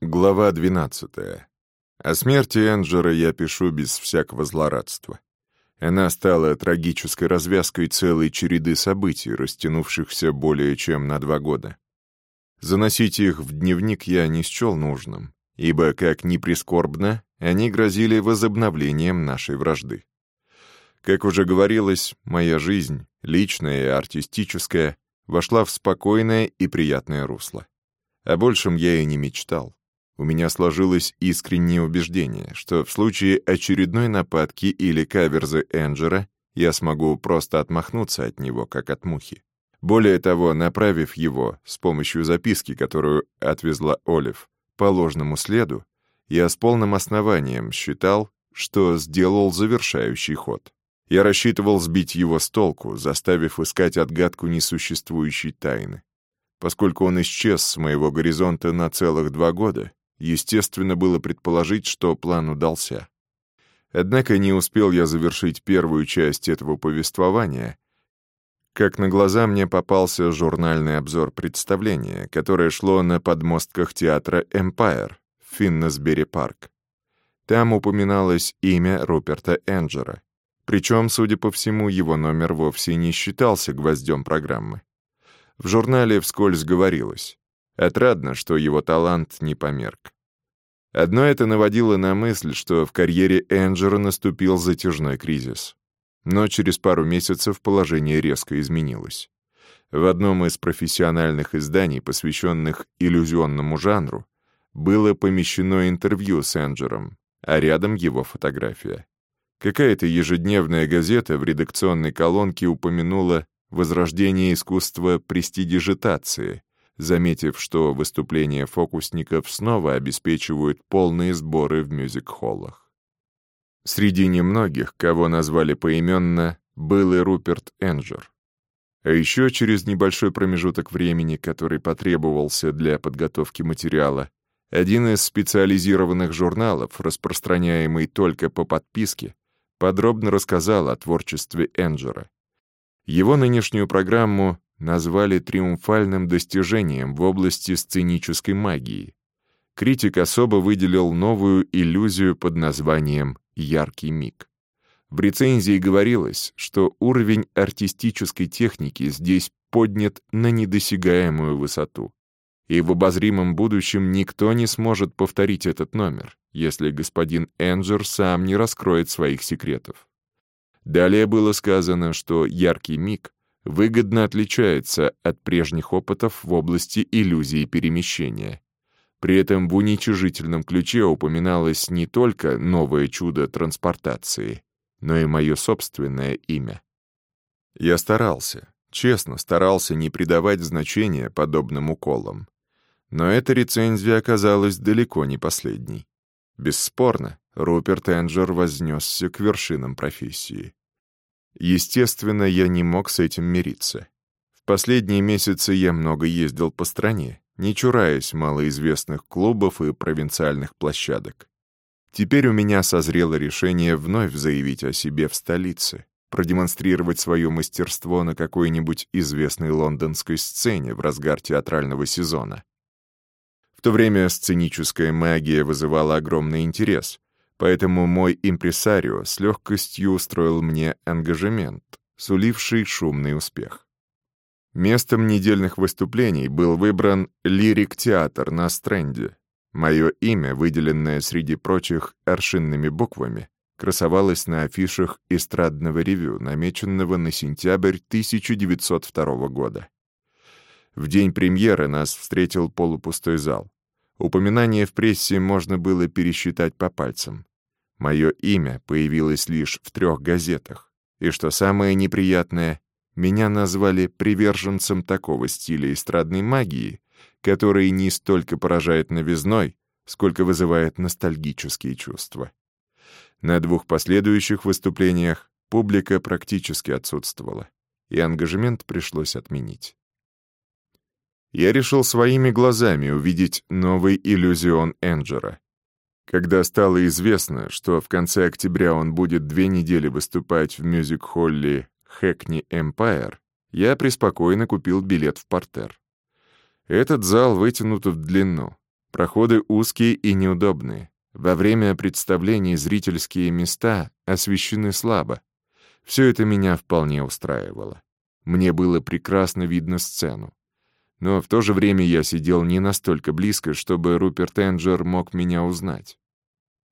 Глава 12. О смерти Энджера я пишу без всякого злорадства. Она стала трагической развязкой целой череды событий, растянувшихся более чем на два года. Заносить их в дневник я не счел нужным, ибо, как ни прискорбно, они грозили возобновлением нашей вражды. Как уже говорилось, моя жизнь, личная и артистическая, вошла в спокойное и приятное русло. О большем я и не мечтал. У меня сложилось искреннее убеждение, что в случае очередной нападки или каверзы Энджера я смогу просто отмахнуться от него, как от мухи. Более того, направив его с помощью записки, которую отвезла Олив, по ложному следу, я с полным основанием считал, что сделал завершающий ход. Я рассчитывал сбить его с толку, заставив искать отгадку несуществующей тайны. Поскольку он исчез с моего горизонта на целых два года, Естественно было предположить, что план удался. Однако не успел я завершить первую часть этого повествования, как на глаза мне попался журнальный обзор представления, которое шло на подмостках театра «Эмпайр» в Финнесбери-парк. Там упоминалось имя Руперта Энджера. Причем, судя по всему, его номер вовсе не считался гвоздем программы. В журнале вскользь говорилось. Отрадно, что его талант не померк. Одно это наводило на мысль, что в карьере Энджера наступил затяжной кризис. Но через пару месяцев положение резко изменилось. В одном из профессиональных изданий, посвященных иллюзионному жанру, было помещено интервью с Энджером, а рядом его фотография. Какая-то ежедневная газета в редакционной колонке упомянула возрождение искусства престидижитации — заметив, что выступления фокусников снова обеспечивают полные сборы в мюзик-холлах. Среди немногих, кого назвали поименно, был и Руперт Энджер. А еще через небольшой промежуток времени, который потребовался для подготовки материала, один из специализированных журналов, распространяемый только по подписке, подробно рассказал о творчестве Энджера. Его нынешнюю программу назвали триумфальным достижением в области сценической магии. Критик особо выделил новую иллюзию под названием «яркий миг». В рецензии говорилось, что уровень артистической техники здесь поднят на недосягаемую высоту. И в обозримом будущем никто не сможет повторить этот номер, если господин Энджер сам не раскроет своих секретов. Далее было сказано, что «яркий миг» выгодно отличается от прежних опытов в области иллюзии перемещения. При этом в уничижительном ключе упоминалось не только новое чудо транспортации, но и мое собственное имя. Я старался, честно старался не придавать значения подобным уколам. Но эта рецензия оказалась далеко не последней. Бесспорно, Руперт Энджер вознесся к вершинам профессии. Естественно, я не мог с этим мириться. В последние месяцы я много ездил по стране, не чураясь малоизвестных клубов и провинциальных площадок. Теперь у меня созрело решение вновь заявить о себе в столице, продемонстрировать свое мастерство на какой-нибудь известной лондонской сцене в разгар театрального сезона. В то время сценическая магия вызывала огромный интерес, Поэтому мой импресарио с легкостью устроил мне ангажемент, суливший шумный успех. Местом недельных выступлений был выбран лирик-театр на Стрэнде. Мое имя, выделенное среди прочих аршинными буквами, красовалось на афишах эстрадного ревю, намеченного на сентябрь 1902 года. В день премьеры нас встретил полупустой зал. Упоминания в прессе можно было пересчитать по пальцам. Мое имя появилось лишь в трех газетах. И что самое неприятное, меня назвали приверженцем такого стиля эстрадной магии, который не столько поражает новизной, сколько вызывает ностальгические чувства. На двух последующих выступлениях публика практически отсутствовала, и ангажемент пришлось отменить я решил своими глазами увидеть новый иллюзион Энджера. Когда стало известно, что в конце октября он будет две недели выступать в мюзик-холле «Хэкни Эмпайр», я преспокойно купил билет в портер. Этот зал вытянут в длину. Проходы узкие и неудобные. Во время представлений зрительские места освещены слабо. Все это меня вполне устраивало. Мне было прекрасно видно сцену. Но в то же время я сидел не настолько близко, чтобы Руперт Энджер мог меня узнать.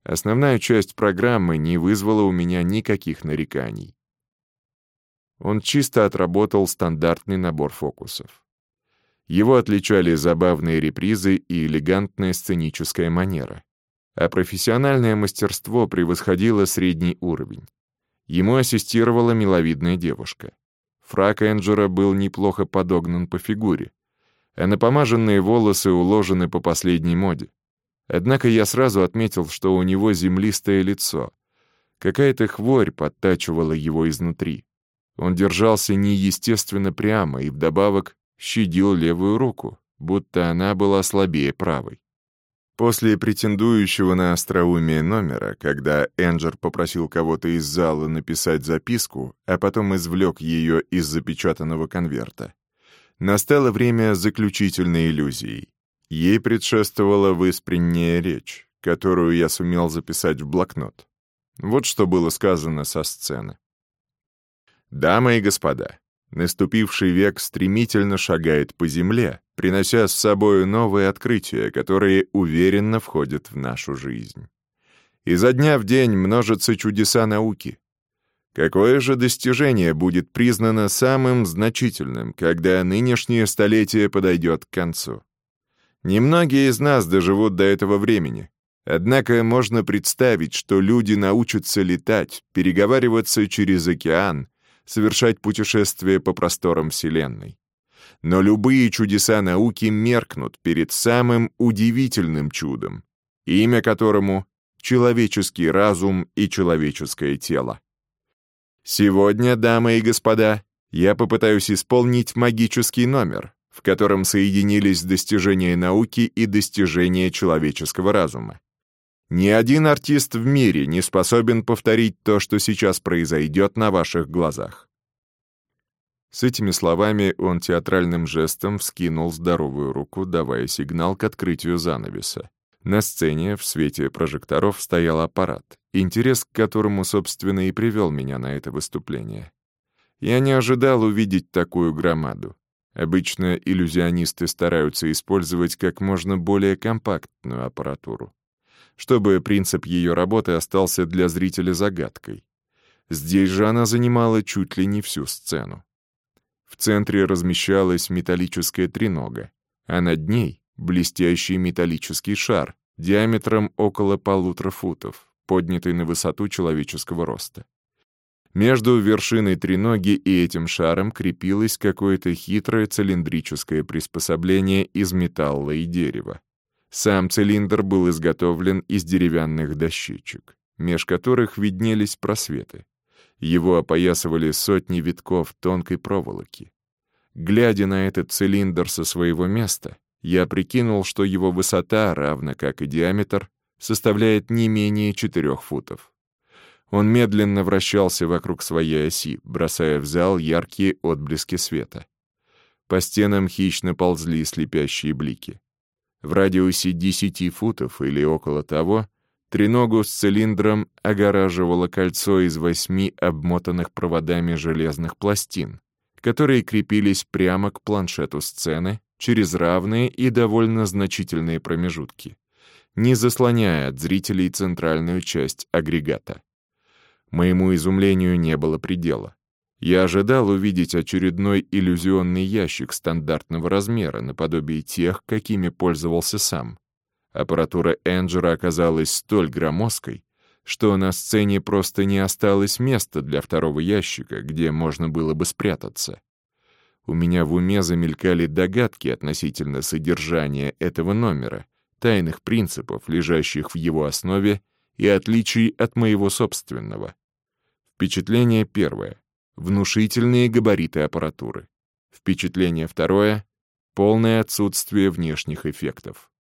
Основная часть программы не вызвала у меня никаких нареканий. Он чисто отработал стандартный набор фокусов. Его отличали забавные репризы и элегантная сценическая манера. А профессиональное мастерство превосходило средний уровень. Ему ассистировала миловидная девушка. Фрак Энджера был неплохо подогнан по фигуре, а напомаженные волосы уложены по последней моде. Однако я сразу отметил, что у него землистое лицо. Какая-то хворь подтачивала его изнутри. Он держался неестественно прямо и вдобавок щадил левую руку, будто она была слабее правой. После претендующего на остроумие номера, когда Энджер попросил кого-то из зала написать записку, а потом извлек ее из запечатанного конверта, настало время заключительной иллюзии. Ей предшествовала выспренняя речь, которую я сумел записать в блокнот. Вот что было сказано со сцены. «Дамы и господа, Наступивший век стремительно шагает по земле, принося с собой новые открытия, которые уверенно входят в нашу жизнь. Изо дня в день множатся чудеса науки. Какое же достижение будет признано самым значительным, когда нынешнее столетие подойдет к концу? Немногие из нас доживут до этого времени. Однако можно представить, что люди научатся летать, переговариваться через океан, совершать путешествия по просторам Вселенной. Но любые чудеса науки меркнут перед самым удивительным чудом, имя которому — человеческий разум и человеческое тело. Сегодня, дамы и господа, я попытаюсь исполнить магический номер, в котором соединились достижения науки и достижения человеческого разума. Ни один артист в мире не способен повторить то, что сейчас произойдет на ваших глазах. С этими словами он театральным жестом вскинул здоровую руку, давая сигнал к открытию занавеса. На сцене в свете прожекторов стоял аппарат, интерес к которому, собственно, и привел меня на это выступление. Я не ожидал увидеть такую громаду. Обычно иллюзионисты стараются использовать как можно более компактную аппаратуру чтобы принцип ее работы остался для зрителя загадкой. Здесь же она занимала чуть ли не всю сцену. В центре размещалась металлическая тренога, а над ней — блестящий металлический шар диаметром около полутора футов, поднятый на высоту человеческого роста. Между вершиной треноги и этим шаром крепилось какое-то хитрое цилиндрическое приспособление из металла и дерева. Сам цилиндр был изготовлен из деревянных дощечек, меж которых виднелись просветы. Его опоясывали сотни витков тонкой проволоки. Глядя на этот цилиндр со своего места, я прикинул, что его высота, равно как и диаметр, составляет не менее четырех футов. Он медленно вращался вокруг своей оси, бросая в зал яркие отблески света. По стенам хищно ползли слепящие блики. В радиусе 10 футов или около того треногу с цилиндром огораживало кольцо из восьми обмотанных проводами железных пластин, которые крепились прямо к планшету сцены через равные и довольно значительные промежутки, не заслоняя от зрителей центральную часть агрегата. Моему изумлению не было предела. Я ожидал увидеть очередной иллюзионный ящик стандартного размера, наподобие тех, какими пользовался сам. Аппаратура Энджера оказалась столь громоздкой, что на сцене просто не осталось места для второго ящика, где можно было бы спрятаться. У меня в уме замелькали догадки относительно содержания этого номера, тайных принципов, лежащих в его основе, и отличий от моего собственного. Впечатление первое. Внушительные габариты аппаратуры. Впечатление второе — полное отсутствие внешних эффектов.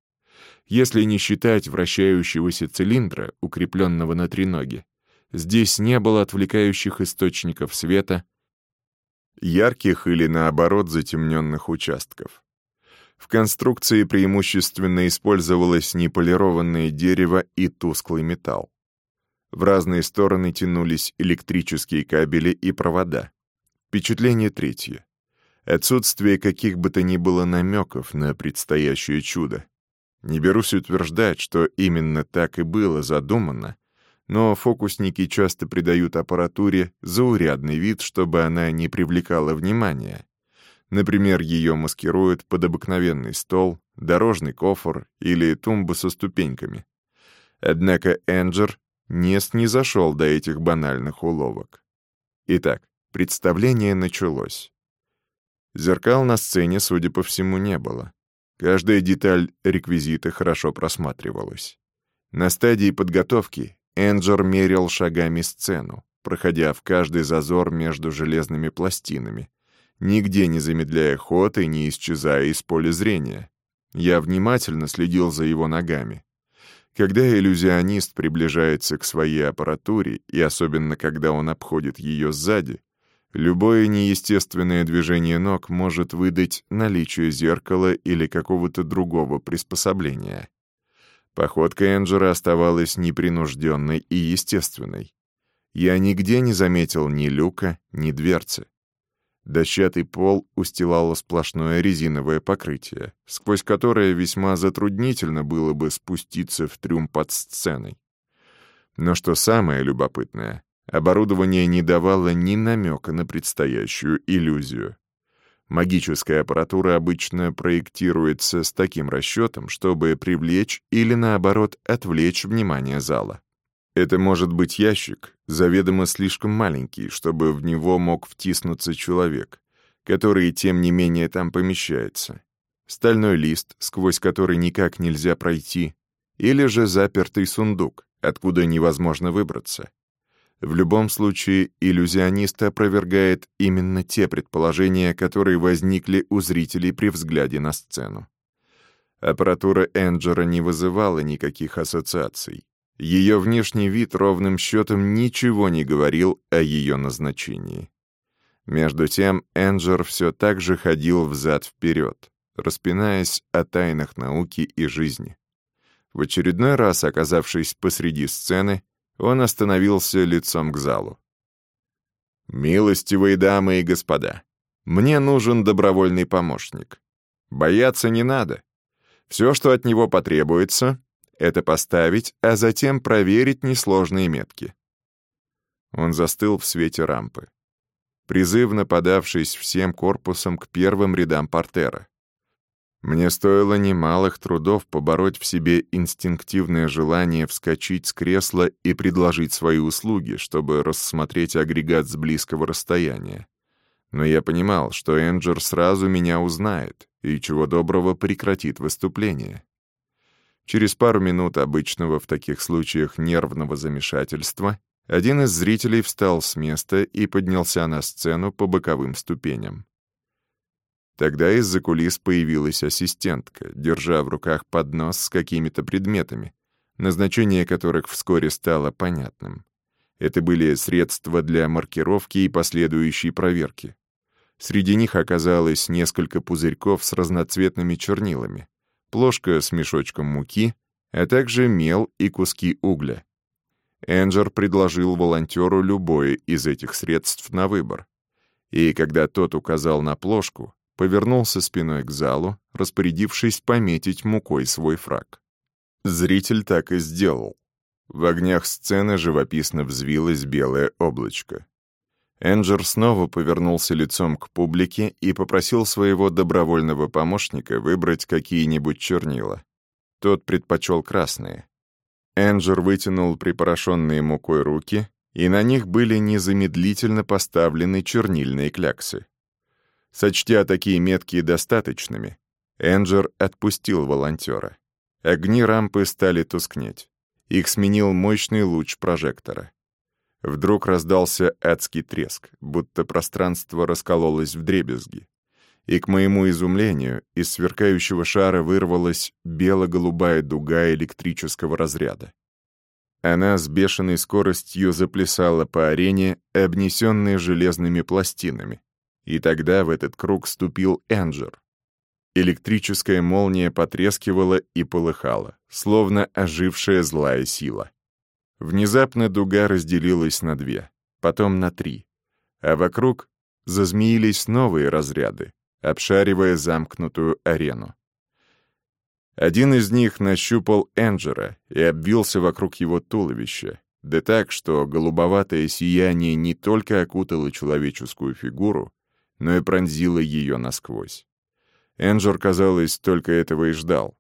Если не считать вращающегося цилиндра, укрепленного на треноге, здесь не было отвлекающих источников света, ярких или, наоборот, затемненных участков. В конструкции преимущественно использовалось неполированное дерево и тусклый металл. В разные стороны тянулись электрические кабели и провода. Впечатление третье. Отсутствие каких бы то ни было намеков на предстоящее чудо. Не берусь утверждать, что именно так и было задумано, но фокусники часто придают аппаратуре заурядный вид, чтобы она не привлекала внимания. Например, ее маскируют под обыкновенный стол, дорожный кофр или тумбу со ступеньками. Однако Энджер не снизошел до этих банальных уловок. Итак, представление началось. Зеркал на сцене, судя по всему, не было. Каждая деталь реквизита хорошо просматривалась. На стадии подготовки Энджер мерил шагами сцену, проходя в каждый зазор между железными пластинами, нигде не замедляя ход и не исчезая из поля зрения. Я внимательно следил за его ногами. Когда иллюзионист приближается к своей аппаратуре, и особенно когда он обходит ее сзади, любое неестественное движение ног может выдать наличие зеркала или какого-то другого приспособления. Походка Энджера оставалась непринужденной и естественной. Я нигде не заметил ни люка, ни дверцы. Дощатый пол устилало сплошное резиновое покрытие, сквозь которое весьма затруднительно было бы спуститься в трюм под сценой. Но что самое любопытное, оборудование не давало ни намека на предстоящую иллюзию. Магическая аппаратура обычно проектируется с таким расчетом, чтобы привлечь или, наоборот, отвлечь внимание зала. Это может быть ящик, заведомо слишком маленький, чтобы в него мог втиснуться человек, который, тем не менее, там помещается. Стальной лист, сквозь который никак нельзя пройти, или же запертый сундук, откуда невозможно выбраться. В любом случае, иллюзионист опровергает именно те предположения, которые возникли у зрителей при взгляде на сцену. Аппаратура Энджера не вызывала никаких ассоциаций. Ее внешний вид ровным счетом ничего не говорил о ее назначении. Между тем Энджер все так же ходил взад-вперед, распинаясь о тайнах науки и жизни. В очередной раз, оказавшись посреди сцены, он остановился лицом к залу. «Милостивые дамы и господа, мне нужен добровольный помощник. Бояться не надо. Все, что от него потребуется, это поставить, а затем проверить несложные метки». Он застыл в свете рампы, призывно подавшись всем корпусом к первым рядам портера. Мне стоило немалых трудов побороть в себе инстинктивное желание вскочить с кресла и предложить свои услуги, чтобы рассмотреть агрегат с близкого расстояния. Но я понимал, что Энджер сразу меня узнает и, чего доброго, прекратит выступление. Через пару минут обычного в таких случаях нервного замешательства один из зрителей встал с места и поднялся на сцену по боковым ступеням. Тогда из-за кулис появилась ассистентка, держа в руках поднос с какими-то предметами, назначение которых вскоре стало понятным. Это были средства для маркировки и последующей проверки. Среди них оказалось несколько пузырьков с разноцветными чернилами, плошка с мешочком муки, а также мел и куски угля. Энджер предложил волонтеру любое из этих средств на выбор. И когда тот указал на плошку, повернулся спиной к залу, распорядившись пометить мукой свой фраг. Зритель так и сделал. В огнях сцены живописно взвилось белое облачко. Энджер снова повернулся лицом к публике и попросил своего добровольного помощника выбрать какие-нибудь чернила. Тот предпочел красные. Энджер вытянул припорошенные мукой руки, и на них были незамедлительно поставлены чернильные кляксы. Сочтя такие метки достаточными, Энджер отпустил волонтера. Огни рампы стали тускнеть. Их сменил мощный луч прожектора. Вдруг раздался адский треск, будто пространство раскололось в дребезги. И, к моему изумлению, из сверкающего шара вырвалась бело-голубая дуга электрического разряда. Она с бешеной скоростью заплясала по арене, обнесенной железными пластинами. И тогда в этот круг ступил Энджер. Электрическая молния потрескивала и полыхала, словно ожившая злая сила. Внезапно дуга разделилась на две, потом на три, а вокруг зазмеились новые разряды, обшаривая замкнутую арену. Один из них нащупал Энджера и обвился вокруг его туловища, да так, что голубоватое сияние не только окутало человеческую фигуру, но и пронзило ее насквозь. Энджер, казалось, только этого и ждал.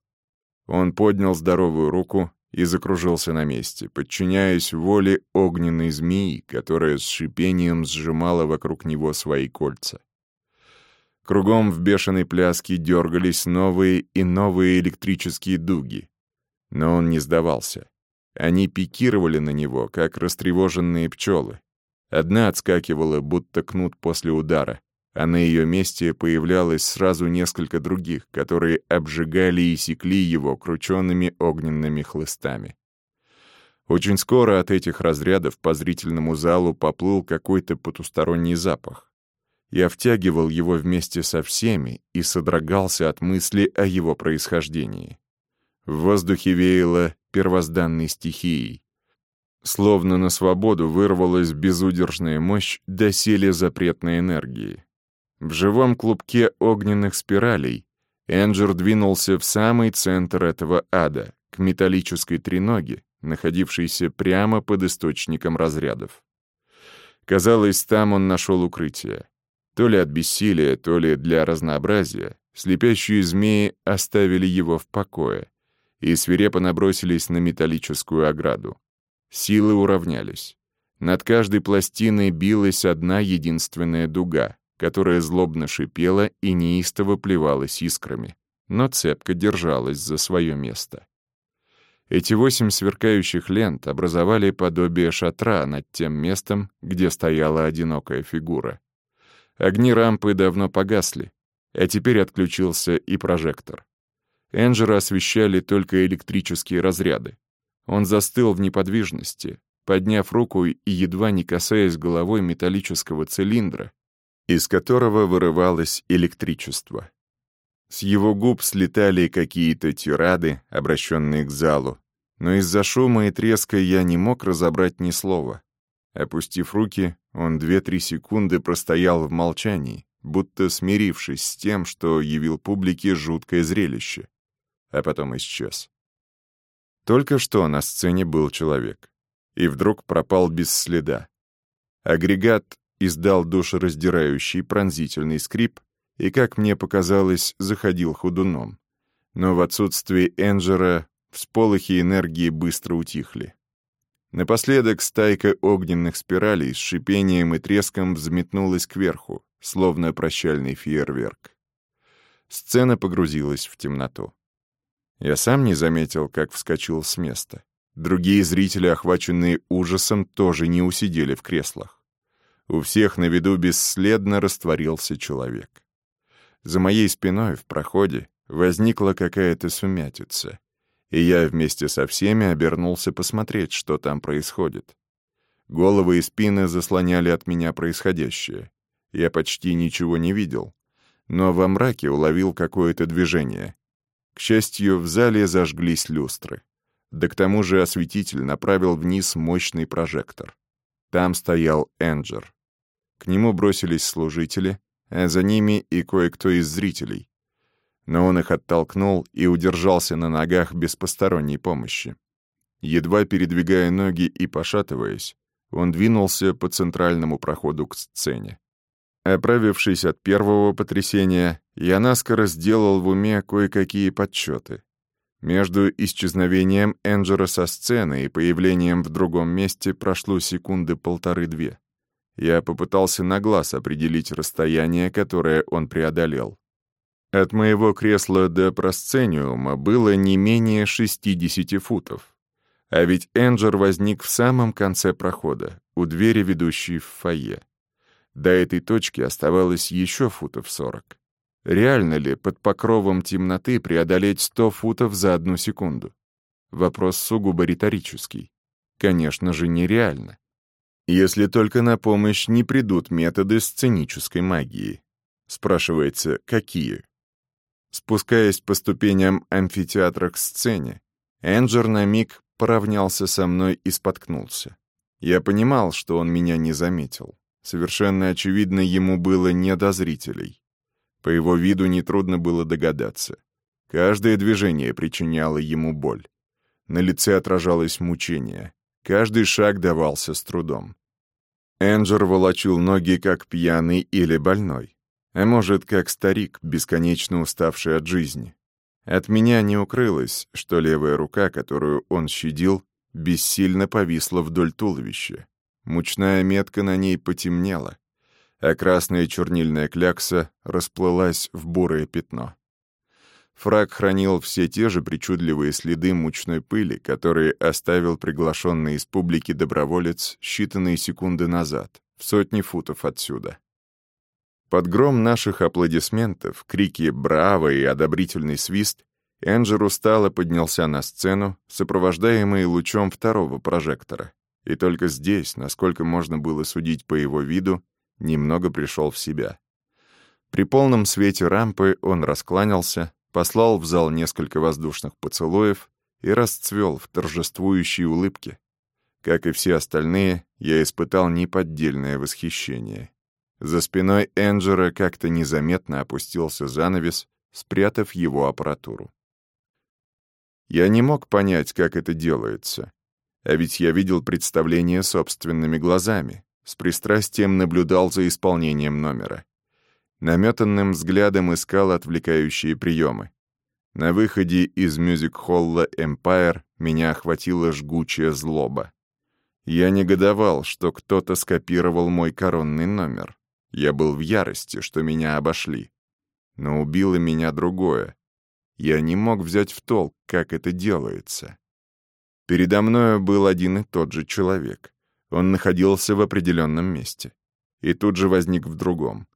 Он поднял здоровую руку и закружился на месте, подчиняясь воле огненной змеи, которая с шипением сжимала вокруг него свои кольца. Кругом в бешеной пляске дергались новые и новые электрические дуги. Но он не сдавался. Они пикировали на него, как растревоженные пчелы. Одна отскакивала, будто кнут после удара, а на ее месте появлялось сразу несколько других, которые обжигали и секли его крученными огненными хлыстами. Очень скоро от этих разрядов по зрительному залу поплыл какой-то потусторонний запах. Я втягивал его вместе со всеми и содрогался от мысли о его происхождении. В воздухе веяло первозданной стихией. Словно на свободу вырвалась безудержная мощь доселе запретной энергии. В живом клубке огненных спиралей Энджер двинулся в самый центр этого ада, к металлической треноге, находившейся прямо под источником разрядов. Казалось, там он нашел укрытие. То ли от бессилия, то ли для разнообразия, слепящие змеи оставили его в покое и свирепо набросились на металлическую ограду. Силы уравнялись. Над каждой пластиной билась одна единственная дуга, которая злобно шипела и неистово плевалась искрами, но цепко держалась за свое место. Эти восемь сверкающих лент образовали подобие шатра над тем местом, где стояла одинокая фигура. Огни рампы давно погасли, а теперь отключился и прожектор. Энджера освещали только электрические разряды. Он застыл в неподвижности, подняв руку и едва не касаясь головой металлического цилиндра, из которого вырывалось электричество. С его губ слетали какие-то тирады, обращенные к залу, но из-за шума и треска я не мог разобрать ни слова. Опустив руки, он две-три секунды простоял в молчании, будто смирившись с тем, что явил публике жуткое зрелище, а потом исчез. Только что на сцене был человек, и вдруг пропал без следа. Агрегат издал душераздирающий пронзительный скрип и, как мне показалось, заходил ходуном. Но в отсутствие Энджера всполохи энергии быстро утихли. Напоследок стайка огненных спиралей с шипением и треском взметнулась кверху, словно прощальный фейерверк. Сцена погрузилась в темноту. Я сам не заметил, как вскочил с места. Другие зрители, охваченные ужасом, тоже не усидели в креслах. У всех на виду бесследно растворился человек. За моей спиной в проходе возникла какая-то сумятица — и я вместе со всеми обернулся посмотреть, что там происходит. Головы и спины заслоняли от меня происходящее. Я почти ничего не видел, но во мраке уловил какое-то движение. К счастью, в зале зажглись люстры. Да к тому же осветитель направил вниз мощный прожектор. Там стоял Энджер. К нему бросились служители, а за ними и кое-кто из зрителей но он их оттолкнул и удержался на ногах без посторонней помощи. Едва передвигая ноги и пошатываясь, он двинулся по центральному проходу к сцене. Оправившись от первого потрясения, я наскоро сделал в уме кое-какие подсчеты. Между исчезновением Энджера со сцены и появлением в другом месте прошло секунды полторы-две. Я попытался на глаз определить расстояние, которое он преодолел. От моего кресла до просцениума было не менее 60 футов. А ведь Энджер возник в самом конце прохода, у двери, ведущей в фойе. До этой точки оставалось еще футов 40. Реально ли под покровом темноты преодолеть 100 футов за одну секунду? Вопрос сугубо риторический. Конечно же, нереально. Если только на помощь не придут методы сценической магии. Спрашивается, какие? Спускаясь по ступеням амфитеатра к сцене, Энджер на миг поравнялся со мной и споткнулся. Я понимал, что он меня не заметил. Совершенно очевидно, ему было не до зрителей. По его виду нетрудно было догадаться. Каждое движение причиняло ему боль. На лице отражалось мучение. Каждый шаг давался с трудом. Энджер волочил ноги, как пьяный или больной. А может, как старик, бесконечно уставший от жизни. От меня не укрылось, что левая рука, которую он щадил, бессильно повисла вдоль туловища. Мучная метка на ней потемнела, а красная чернильная клякса расплылась в бурое пятно. Фраг хранил все те же причудливые следы мучной пыли, которые оставил приглашенный из публики доброволец считанные секунды назад, в сотни футов отсюда. Под гром наших аплодисментов, крики «Браво!» и одобрительный свист Энджер устало поднялся на сцену, сопровождаемый лучом второго прожектора. И только здесь, насколько можно было судить по его виду, немного пришел в себя. При полном свете рампы он раскланялся, послал в зал несколько воздушных поцелуев и расцвел в торжествующей улыбке. Как и все остальные, я испытал неподдельное восхищение. За спиной Энджера как-то незаметно опустился занавес, спрятав его аппаратуру. Я не мог понять, как это делается. А ведь я видел представление собственными глазами, с пристрастием наблюдал за исполнением номера. Наметанным взглядом искал отвлекающие приемы. На выходе из мюзик-холла «Эмпайр» меня охватила жгучая злоба. Я негодовал, что кто-то скопировал мой коронный номер. Я был в ярости, что меня обошли. Но убило меня другое. Я не мог взять в толк, как это делается. Передо мною был один и тот же человек. Он находился в определенном месте. И тут же возник в другом.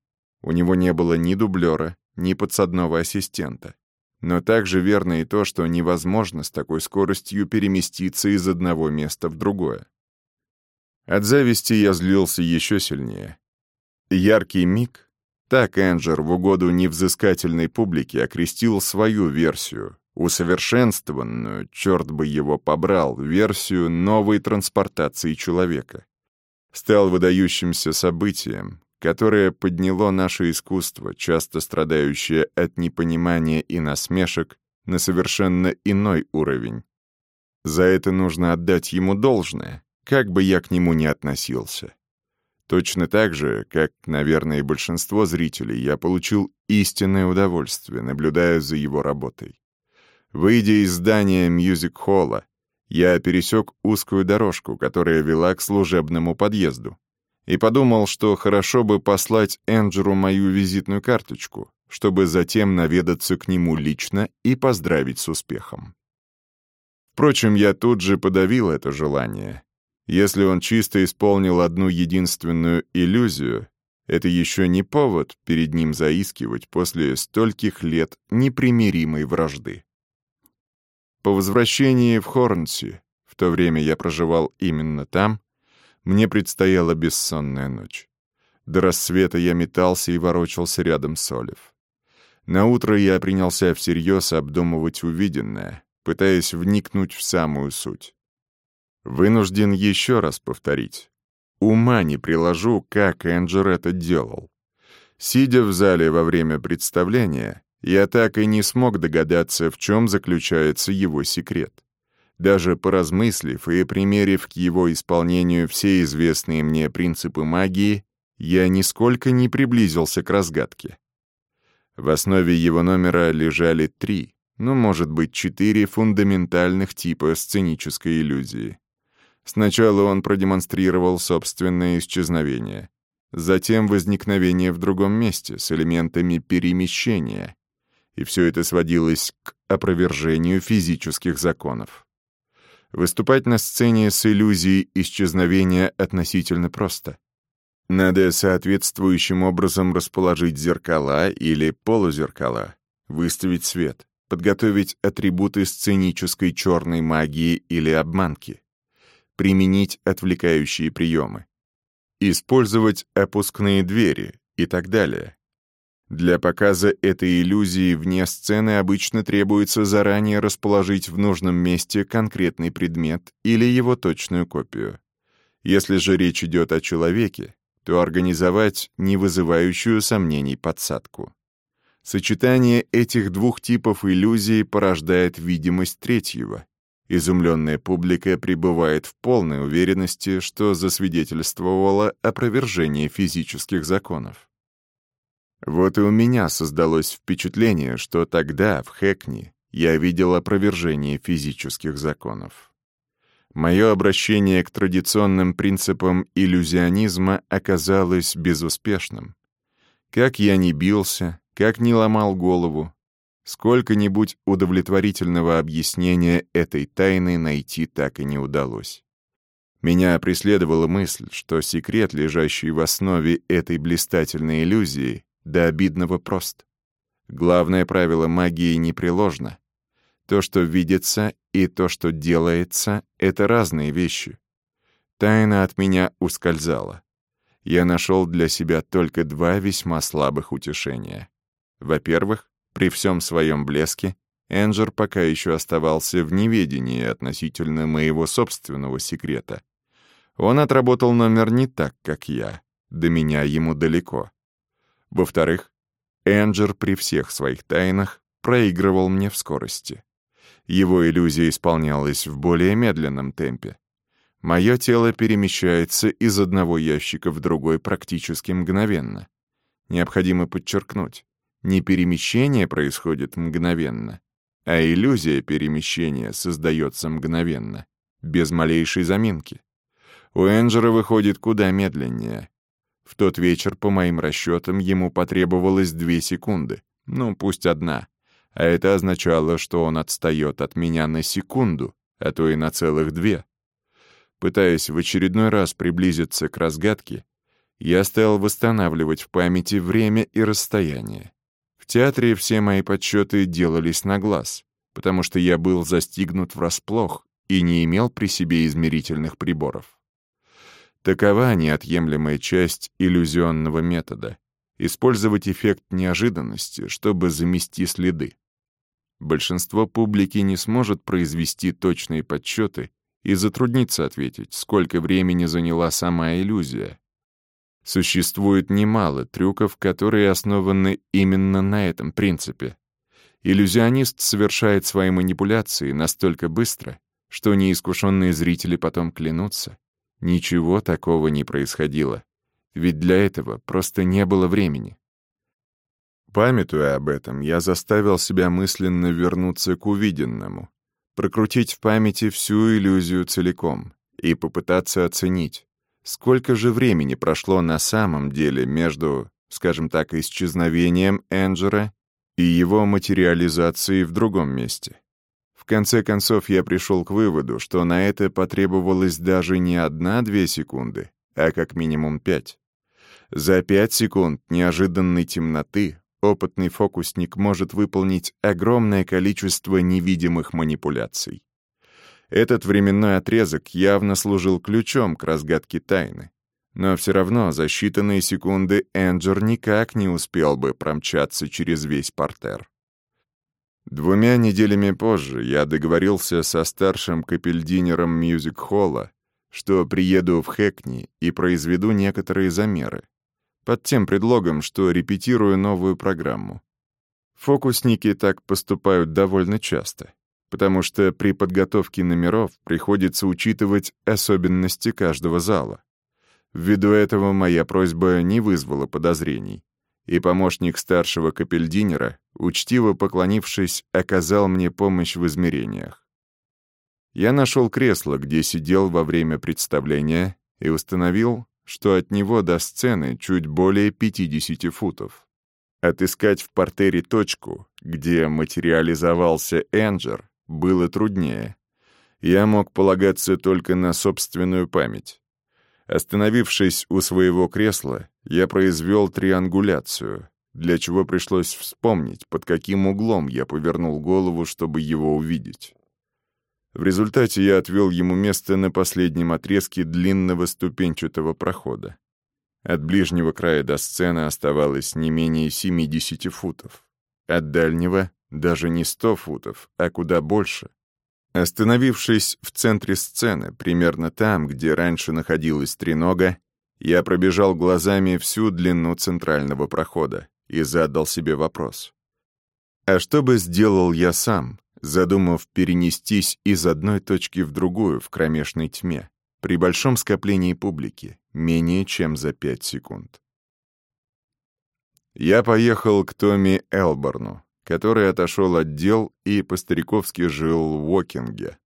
У него не было ни дублера, ни подсадного ассистента. Но также верно и то, что невозможно с такой скоростью переместиться из одного места в другое. От зависти я злился еще сильнее. Яркий миг, так Энджер в угоду невзыскательной публике окрестил свою версию, усовершенствованную, черт бы его побрал, версию новой транспортации человека. Стал выдающимся событием, которое подняло наше искусство, часто страдающее от непонимания и насмешек, на совершенно иной уровень. За это нужно отдать ему должное, как бы я к нему ни относился. Точно так же, как, наверное, и большинство зрителей, я получил истинное удовольствие, наблюдая за его работой. Выйдя из здания мьюзик-холла, я пересек узкую дорожку, которая вела к служебному подъезду и подумал, что хорошо бы послать Энджеру мою визитную карточку, чтобы затем наведаться к нему лично и поздравить с успехом. Впрочем, я тут же подавил это желание. Если он чисто исполнил одну единственную иллюзию, это еще не повод перед ним заискивать после стольких лет непримиримой вражды. По возвращении в Хорнси, в то время я проживал именно там, мне предстояла бессонная ночь. До рассвета я метался и ворочался рядом с Олив. Наутро я принялся всерьез обдумывать увиденное, пытаясь вникнуть в самую суть. Вынужден еще раз повторить. Ума не приложу, как Энджер это делал. Сидя в зале во время представления, я так и не смог догадаться, в чем заключается его секрет. Даже поразмыслив и примерив к его исполнению все известные мне принципы магии, я нисколько не приблизился к разгадке. В основе его номера лежали три, ну, может быть, четыре фундаментальных типа сценической иллюзии. Сначала он продемонстрировал собственное исчезновение, затем возникновение в другом месте с элементами перемещения, и все это сводилось к опровержению физических законов. Выступать на сцене с иллюзией исчезновения относительно просто. Надо соответствующим образом расположить зеркала или полузеркала, выставить свет, подготовить атрибуты сценической черной магии или обманки, применить отвлекающие приемы, использовать опускные двери и так далее. Для показа этой иллюзии вне сцены обычно требуется заранее расположить в нужном месте конкретный предмет или его точную копию. Если же речь идет о человеке, то организовать не вызывающую сомнений подсадку. Сочетание этих двух типов иллюзий порождает видимость третьего. Изумленная публика пребывает в полной уверенности, что засвидетельствовало опровержение физических законов. Вот и у меня создалось впечатление, что тогда, в Хэкни, я видел опровержение физических законов. Мое обращение к традиционным принципам иллюзионизма оказалось безуспешным. Как я ни бился, как ни ломал голову, сколько-нибудь удовлетворительного объяснения этой тайны найти так и не удалось. Меня преследовала мысль, что секрет, лежащий в основе этой блистательной иллюзии, до обидного прост. Главное правило магии непреложно. То, что видится, и то, что делается — это разные вещи. Тайна от меня ускользала. Я нашел для себя только два весьма слабых утешения. Во-первых, при всем своем блеске, Энджер пока еще оставался в неведении относительно моего собственного секрета. Он отработал номер не так, как я. До меня ему далеко. Во-вторых, Энджер при всех своих тайнах проигрывал мне в скорости. Его иллюзия исполнялась в более медленном темпе. Мое тело перемещается из одного ящика в другой практически мгновенно. Необходимо подчеркнуть, не перемещение происходит мгновенно, а иллюзия перемещения создается мгновенно, без малейшей заминки. У Энджера выходит куда медленнее, в тот вечер, по моим расчетам, ему потребовалось две секунды. Ну, пусть одна. А это означало, что он отстает от меня на секунду, а то и на целых две. Пытаясь в очередной раз приблизиться к разгадке, я стал восстанавливать в памяти время и расстояние. В театре все мои подсчеты делались на глаз, потому что я был застигнут врасплох и не имел при себе измерительных приборов. Такова неотъемлемая часть иллюзионного метода — использовать эффект неожиданности, чтобы замести следы. Большинство публики не сможет произвести точные подсчеты и затруднится ответить, сколько времени заняла сама иллюзия. Существует немало трюков, которые основаны именно на этом принципе. Иллюзионист совершает свои манипуляции настолько быстро, что неискушенные зрители потом клянутся, Ничего такого не происходило, ведь для этого просто не было времени. Памятуя об этом, я заставил себя мысленно вернуться к увиденному, прокрутить в памяти всю иллюзию целиком и попытаться оценить, сколько же времени прошло на самом деле между, скажем так, исчезновением Энджера и его материализацией в другом месте. Конце концов, я пришел к выводу, что на это потребовалось даже не одна-две секунды, а как минимум пять. За пять секунд неожиданной темноты опытный фокусник может выполнить огромное количество невидимых манипуляций. Этот временной отрезок явно служил ключом к разгадке тайны. Но все равно за считанные секунды Энджер никак не успел бы промчаться через весь портер. Двумя неделями позже я договорился со старшим капельдинером мюзик-холла, что приеду в Хэкни и произведу некоторые замеры, под тем предлогом, что репетирую новую программу. Фокусники так поступают довольно часто, потому что при подготовке номеров приходится учитывать особенности каждого зала. Ввиду этого моя просьба не вызвала подозрений и помощник старшего капельдинера, учтиво поклонившись, оказал мне помощь в измерениях. Я нашел кресло, где сидел во время представления, и установил, что от него до сцены чуть более 50 футов. Отыскать в портере точку, где материализовался Энджер, было труднее. Я мог полагаться только на собственную память. Остановившись у своего кресла, я произвел триангуляцию, для чего пришлось вспомнить, под каким углом я повернул голову, чтобы его увидеть. В результате я отвел ему место на последнем отрезке длинного ступенчатого прохода. От ближнего края до сцены оставалось не менее 70 футов. От дальнего — даже не 100 футов, а куда больше. Остановившись в центре сцены, примерно там, где раньше находилась тренога, я пробежал глазами всю длину центрального прохода и задал себе вопрос. А что бы сделал я сам, задумав перенестись из одной точки в другую в кромешной тьме, при большом скоплении публики, менее чем за пять секунд? Я поехал к Томми Элборну, который отошел от дел и по-стариковски жил в Уокинге.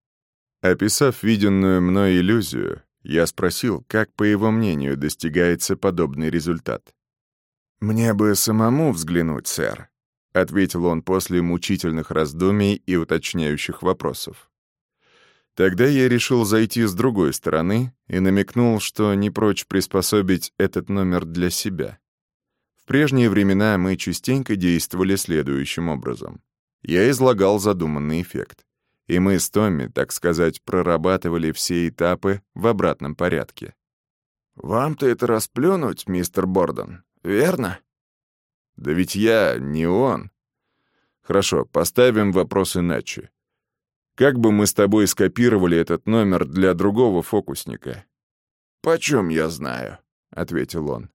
Описав виденную мной иллюзию, я спросил, как, по его мнению, достигается подобный результат. «Мне бы самому взглянуть, сэр», — ответил он после мучительных раздумий и уточняющих вопросов. Тогда я решил зайти с другой стороны и намекнул, что не прочь приспособить этот номер для себя. В прежние времена мы частенько действовали следующим образом. Я излагал задуманный эффект и мы с Томми, так сказать, прорабатывали все этапы в обратном порядке. «Вам-то это расплюнуть, мистер Бордон, верно?» «Да ведь я не он». «Хорошо, поставим вопрос иначе. Как бы мы с тобой скопировали этот номер для другого фокусника?» «Почем я знаю?» — ответил он.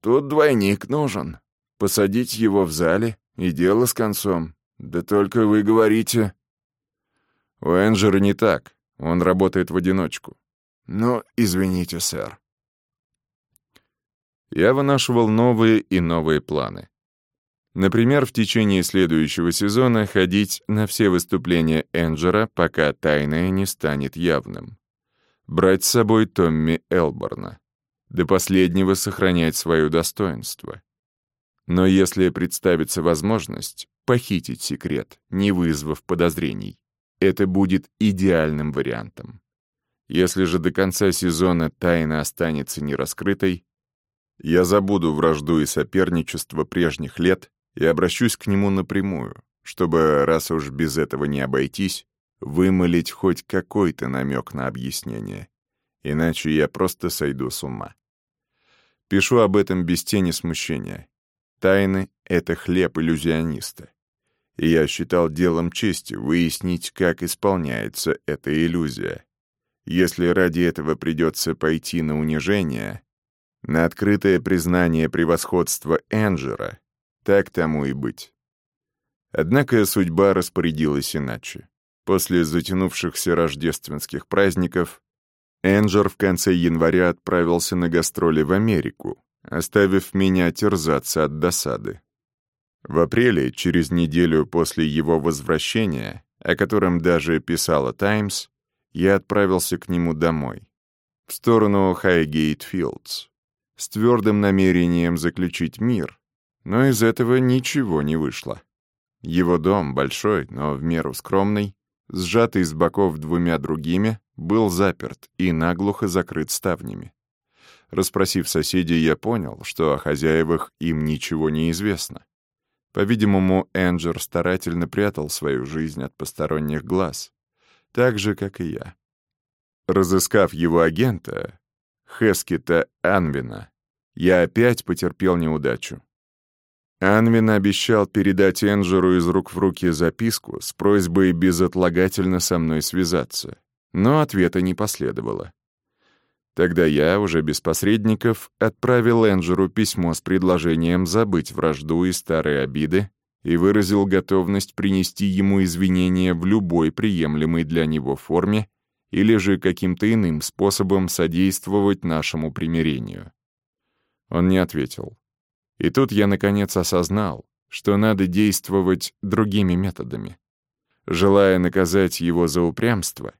«Тут двойник нужен. Посадить его в зале, и дело с концом. Да только вы говорите...» У Энджера не так. Он работает в одиночку. Ну, извините, сэр. Я вынашивал новые и новые планы. Например, в течение следующего сезона ходить на все выступления Энджера, пока тайное не станет явным. Брать с собой Томми Элборна. До последнего сохранять свое достоинство. Но если представится возможность, похитить секрет, не вызвав подозрений это будет идеальным вариантом. Если же до конца сезона тайна останется нераскрытой, я забуду вражду и соперничество прежних лет и обращусь к нему напрямую, чтобы, раз уж без этого не обойтись, вымолить хоть какой-то намек на объяснение. Иначе я просто сойду с ума. Пишу об этом без тени смущения. Тайны — это хлеб иллюзиониста и я считал делом чести выяснить, как исполняется эта иллюзия. Если ради этого придется пойти на унижение, на открытое признание превосходства Энджера, так тому и быть. Однако судьба распорядилась иначе. После затянувшихся рождественских праздников Энджер в конце января отправился на гастроли в Америку, оставив меня терзаться от досады. В апреле, через неделю после его возвращения, о котором даже писала «Таймс», я отправился к нему домой, в сторону Хайгейт-Филдс, с твердым намерением заключить мир, но из этого ничего не вышло. Его дом, большой, но в меру скромный, сжатый с боков двумя другими, был заперт и наглухо закрыт ставнями. Распросив соседей, я понял, что о хозяевах им ничего не известно. По-видимому, Энджер старательно прятал свою жизнь от посторонних глаз, так же, как и я. Разыскав его агента, Хескита Анвина, я опять потерпел неудачу. Анвин обещал передать Энджеру из рук в руки записку с просьбой безотлагательно со мной связаться, но ответа не последовало. Тогда я, уже без посредников, отправил Энджеру письмо с предложением забыть вражду и старые обиды и выразил готовность принести ему извинения в любой приемлемой для него форме или же каким-то иным способом содействовать нашему примирению. Он не ответил. И тут я наконец осознал, что надо действовать другими методами. Желая наказать его за упрямство,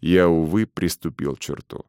я, увы, приступил черту.